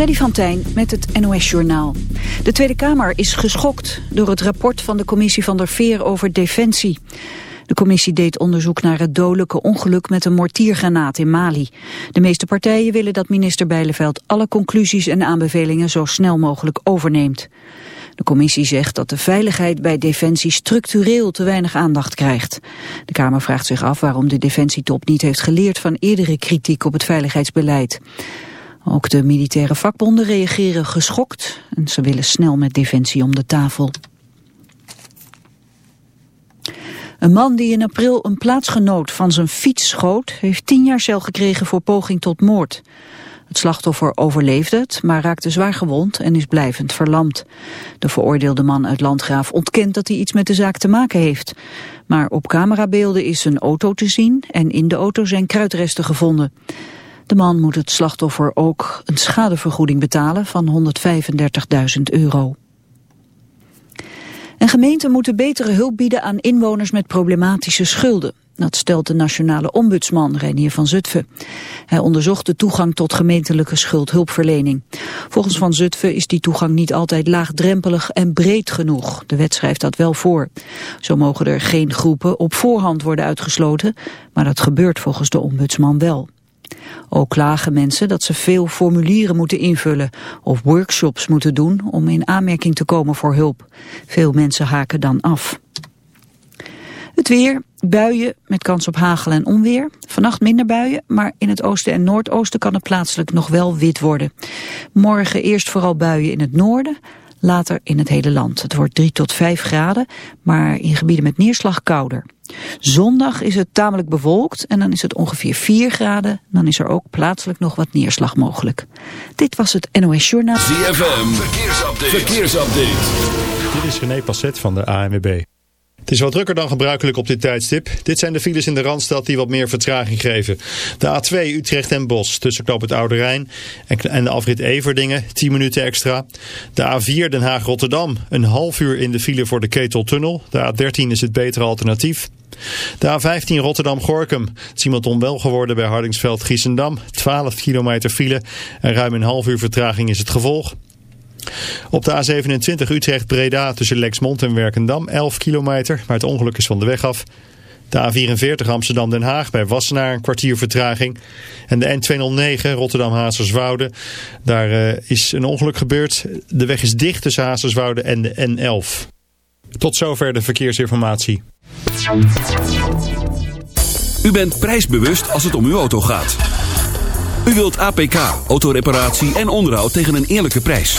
Freddy van Tijn met het NOS-journaal. De Tweede Kamer is geschokt door het rapport van de commissie van der Veer over defensie. De commissie deed onderzoek naar het dodelijke ongeluk met een mortiergranaat in Mali. De meeste partijen willen dat minister Bijleveld alle conclusies en aanbevelingen zo snel mogelijk overneemt. De commissie zegt dat de veiligheid bij Defensie structureel te weinig aandacht krijgt. De Kamer vraagt zich af waarom de Defensietop niet heeft geleerd van eerdere kritiek op het veiligheidsbeleid. Ook de militaire vakbonden reageren geschokt en ze willen snel met Defensie om de tafel. Een man die in april een plaatsgenoot van zijn fiets schoot... heeft tien jaar cel gekregen voor poging tot moord. Het slachtoffer overleefde het, maar raakte zwaar gewond en is blijvend verlamd. De veroordeelde man uit Landgraaf ontkent dat hij iets met de zaak te maken heeft. Maar op camerabeelden is zijn auto te zien en in de auto zijn kruidresten gevonden. De man moet het slachtoffer ook een schadevergoeding betalen van 135.000 euro. En gemeenten moeten betere hulp bieden aan inwoners met problematische schulden. Dat stelt de nationale ombudsman Reinier van Zutphen. Hij onderzocht de toegang tot gemeentelijke schuldhulpverlening. Volgens Van Zutphen is die toegang niet altijd laagdrempelig en breed genoeg. De wet schrijft dat wel voor. Zo mogen er geen groepen op voorhand worden uitgesloten, maar dat gebeurt volgens de ombudsman wel. Ook klagen mensen dat ze veel formulieren moeten invullen of workshops moeten doen om in aanmerking te komen voor hulp. Veel mensen haken dan af. Het weer, buien met kans op hagel en onweer. Vannacht minder buien, maar in het oosten en noordoosten kan het plaatselijk nog wel wit worden. Morgen eerst vooral buien in het noorden, later in het hele land. Het wordt 3 tot 5 graden, maar in gebieden met neerslag kouder. Zondag is het tamelijk bewolkt en dan is het ongeveer 4 graden. Dan is er ook plaatselijk nog wat neerslag mogelijk. Dit was het NOS Journaal. ZFM, verkeersupdate. verkeersupdate. Dit is René Passet van de ANWB. Het is wat drukker dan gebruikelijk op dit tijdstip. Dit zijn de files in de Randstad die wat meer vertraging geven. De A2 Utrecht en Bos tussen Knoop het Oude Rijn en de afrit Everdingen 10 minuten extra. De A4 Den Haag-Rotterdam een half uur in de file voor de Keteltunnel. De A13 is het betere alternatief. De A15 Rotterdam-Gorkum. Het is iemand onwel geworden bij Hardingsveld-Giessendam. 12 kilometer file en ruim een half uur vertraging is het gevolg. Op de A27 Utrecht-Breda tussen Lexmond en Werkendam 11 kilometer, maar het ongeluk is van de weg af. De A44 Amsterdam-Den Haag bij Wassenaar een kwartier vertraging. En de N209 Rotterdam-Hazerswoude. Daar uh, is een ongeluk gebeurd. De weg is dicht tussen Hazerswoude en de N11. Tot zover de verkeersinformatie. U bent prijsbewust als het om uw auto gaat. U wilt APK, autoreparatie en onderhoud tegen een eerlijke prijs.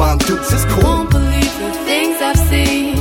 You mom dukes is cool. Won't believe the things I've seen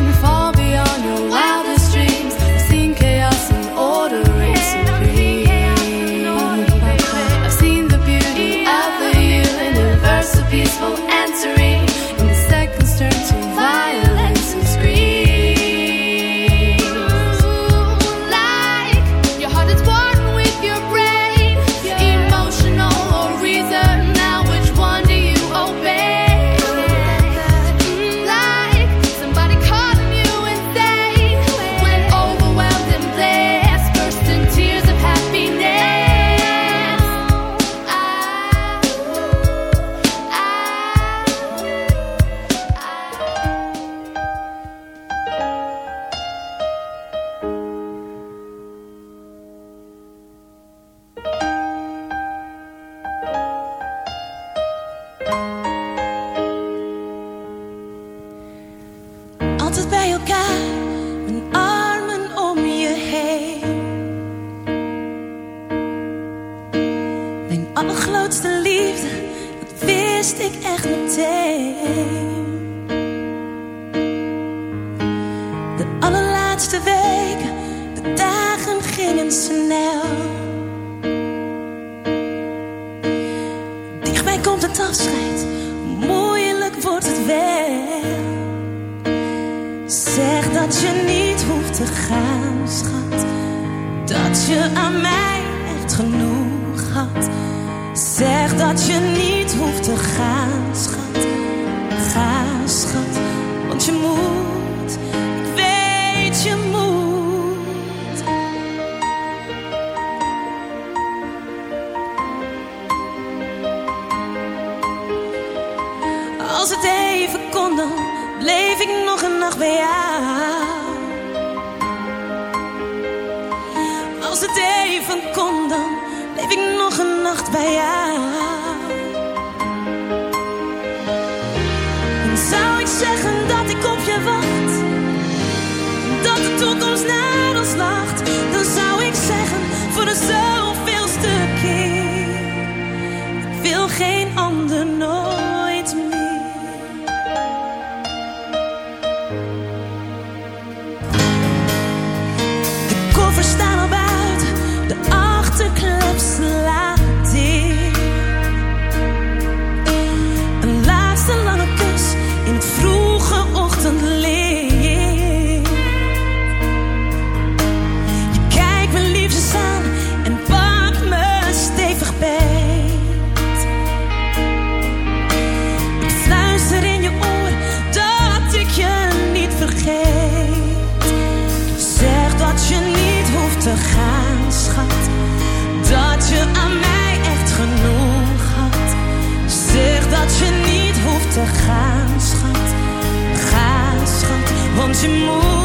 de toekomst naar ons lacht, dan zou te gaan, schat. Ga, schat, want je moet.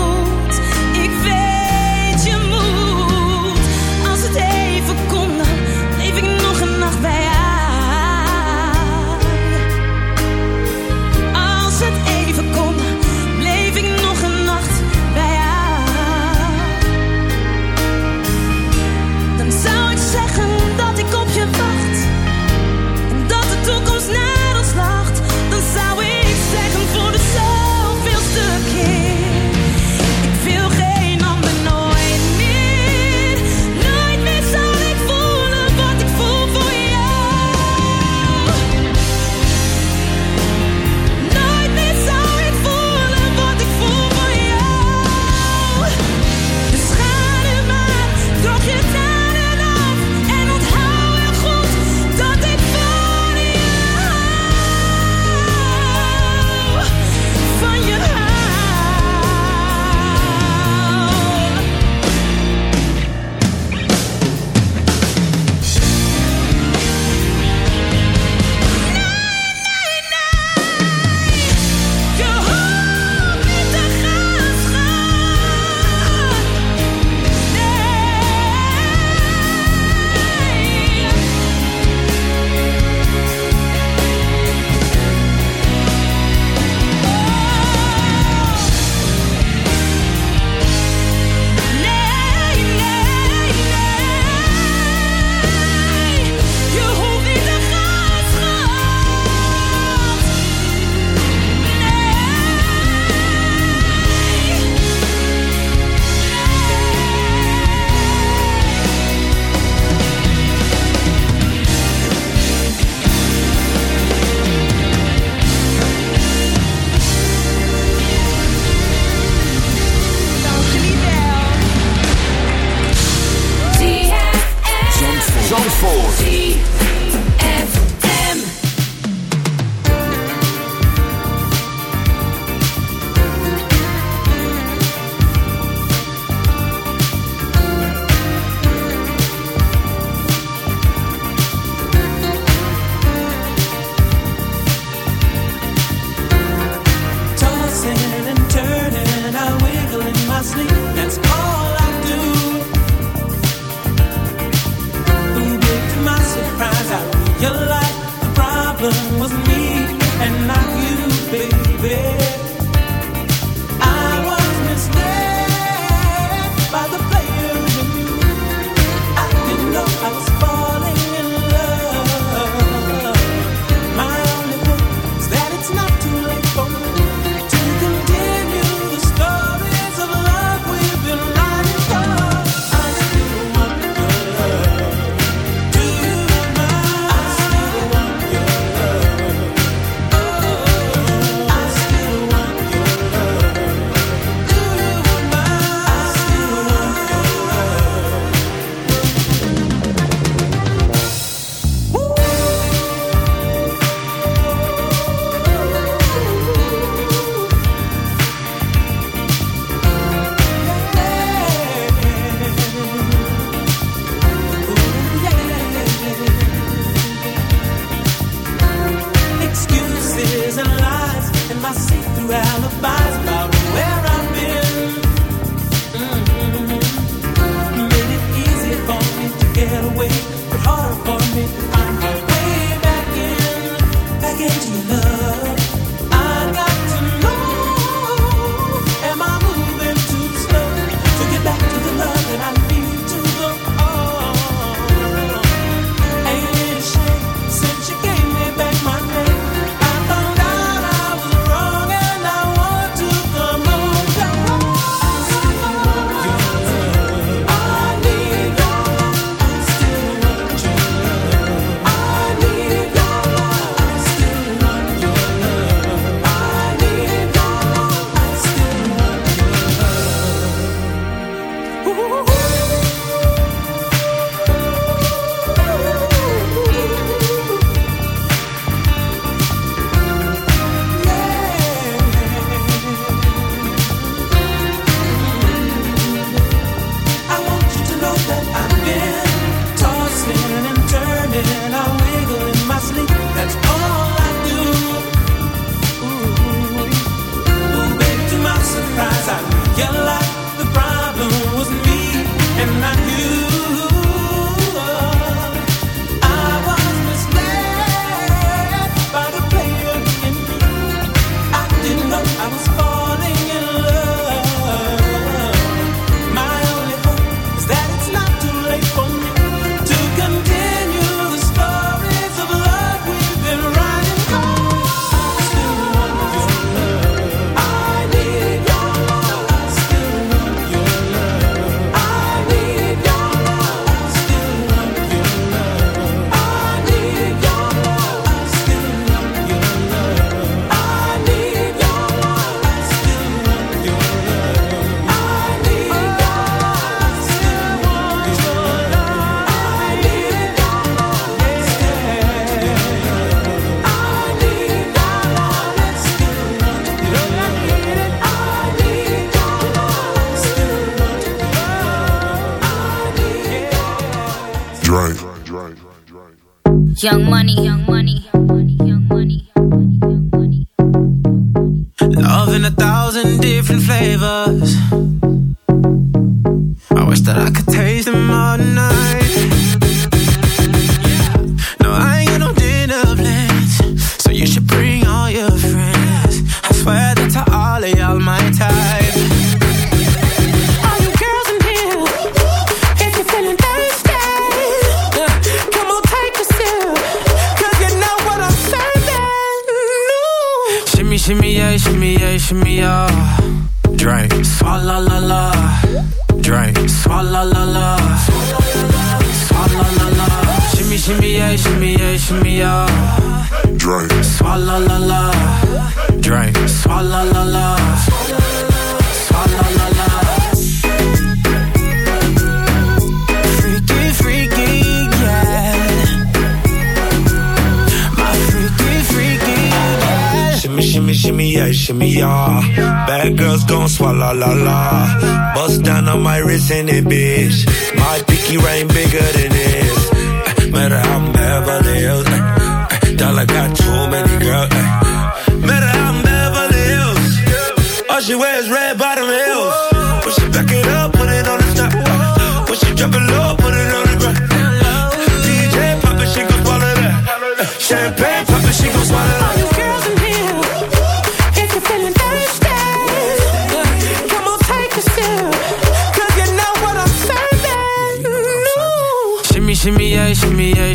Young money, young la la. Bust down on my wrist and it, bitch. My pinky ring bigger than this. Eh, Matter how I'm Beverly Hills. eh, Dollar got too many girls. eh. Matter how I'm Beverly Hills. All she wears red bottom heels.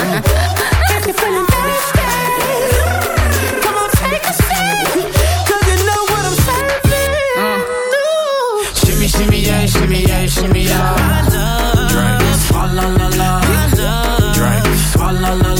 if you're feeling thirsty, come on, take a sip, 'cause you know what I'm serving. Shimmy, shimmy, yeah, shimmy, yeah, shimmy, yeah. Drink, swalla la la. Drink, swalla la la.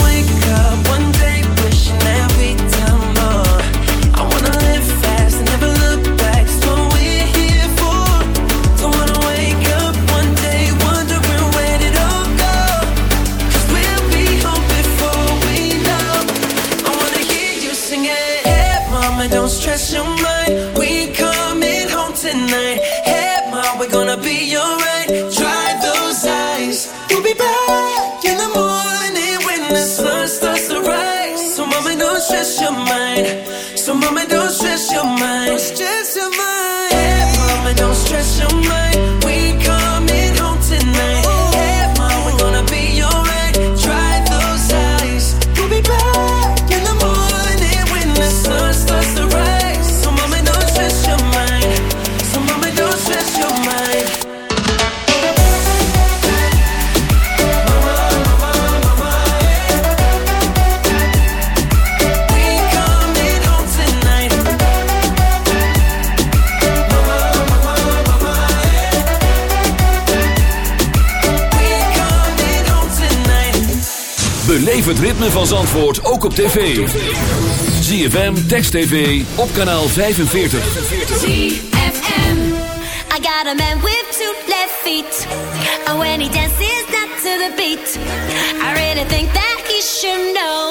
het ritme van Zandvoort ook op tv. ZFM, Text TV, op kanaal 45. ZFM I got a man with two left feet. And when he dances not to the beat. I really think that he should know.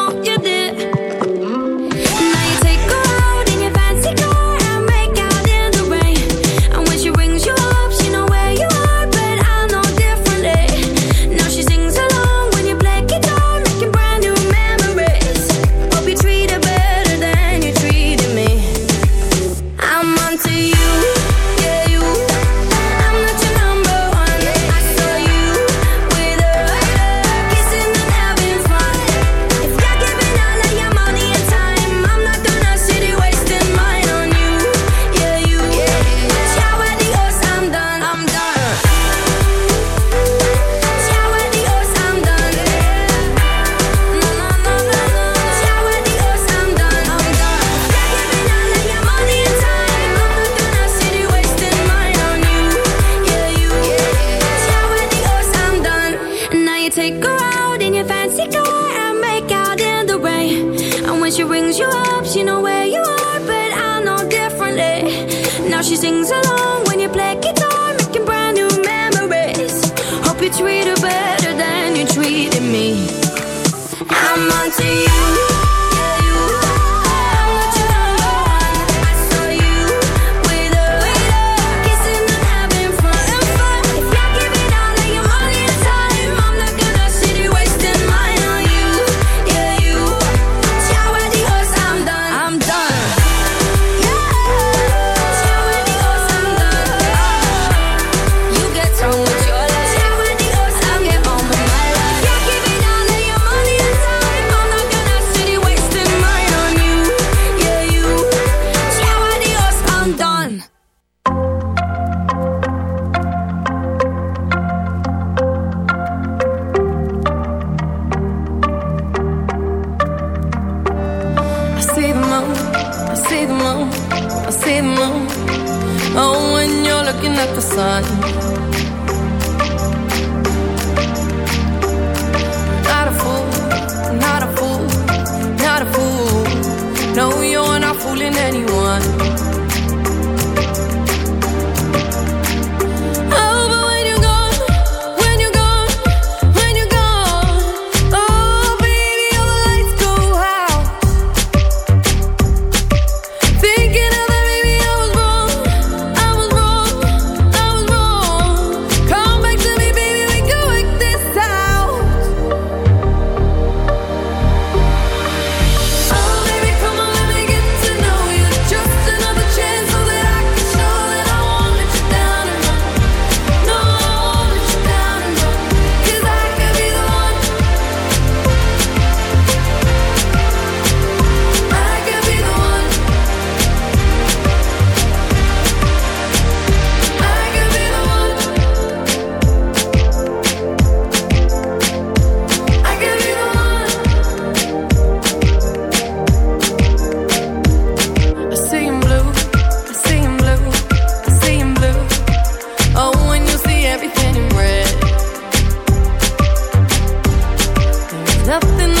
nothing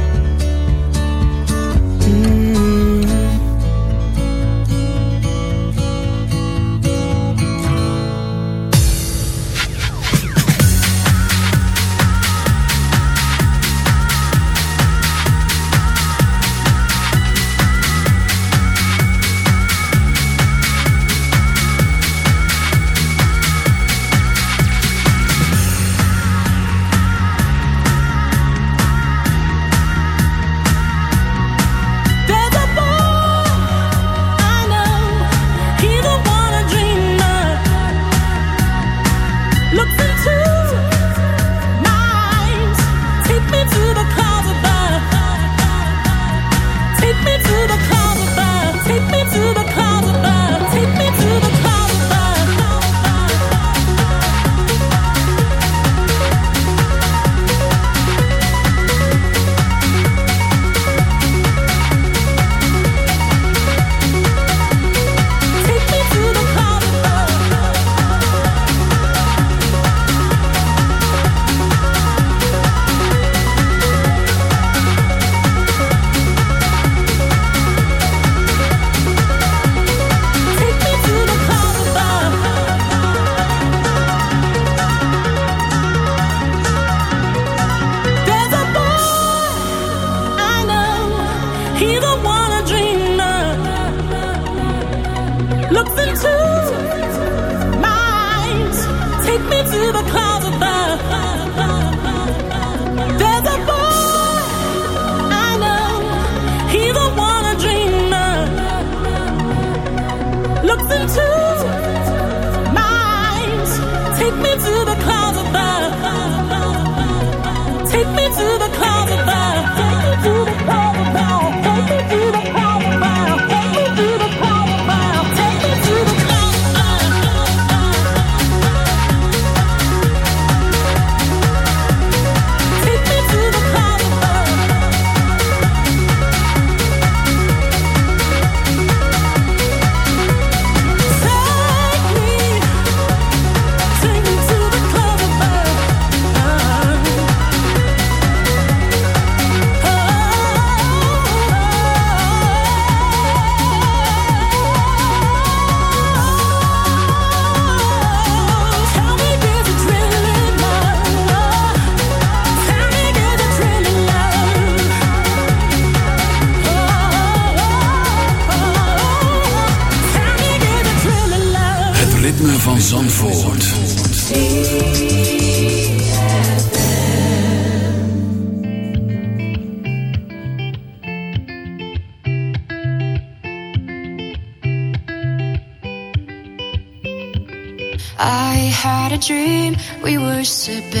Were